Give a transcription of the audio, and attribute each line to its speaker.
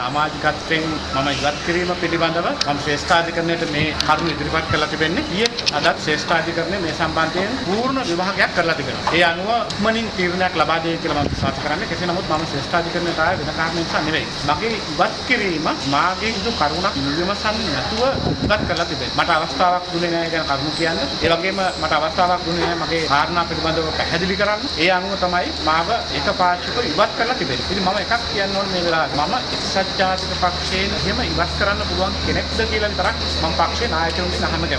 Speaker 1: සමාජිකත්වයෙන් මම ඉවත් කිරීම පිළිබඳව මම ශ්‍රේෂ්ඨාධිකරණයට මේ කරුණු ඉදිරිපත් කරලා තිබෙන්නේ. ඊයේ අදත් ශ්‍රේෂ්ඨාධිකරණය මේ සම්බන්ධයෙන් පූර්ණ විභාගයක් කරලා තිබෙනවා. ඒ අනුව ඉක්මනින් තීරණයක් ලබා දෙයි කියලා මම විශ්වාස කරන්නේ. කෙසේ නමුත් මම ශ්‍රේෂ්ඨාධිකරණයට ආවේ වෙන කාරණයක් නිසා නෙවෙයි. මගේ ඉවත් කිරීම මාගේ කිසි කරුණක් නිවිමසන්නේ නැතුව ඉවත් කරලා තිබෙනවා. මට අවස්ථාවක් දුන්නේ නැහැ කියන කරුණු කියන්නේ. ඒ වගේම මට අවස්ථාවක් දුන්නේ නැහැ මගේ කාරණා පිළිබඳව පැහැදිලි කරන්න. ඒ අනුව තමයි මාව එකපාර්ශ්විකව ඉවත් කරලා තිබෙන්නේ. ඉතින් මම එකක් කියන්න ඕනේ මේ වෙලාවේ. මම එක්සත් ජාතික පක්ෂයෙන් එහෙම ඉවත් කරන්න පුළුවන් කෙනෙක්ද කියලා විතරක් මම පක්ෂේ නායකයන්ගෙන් අහන්න කැමතියි.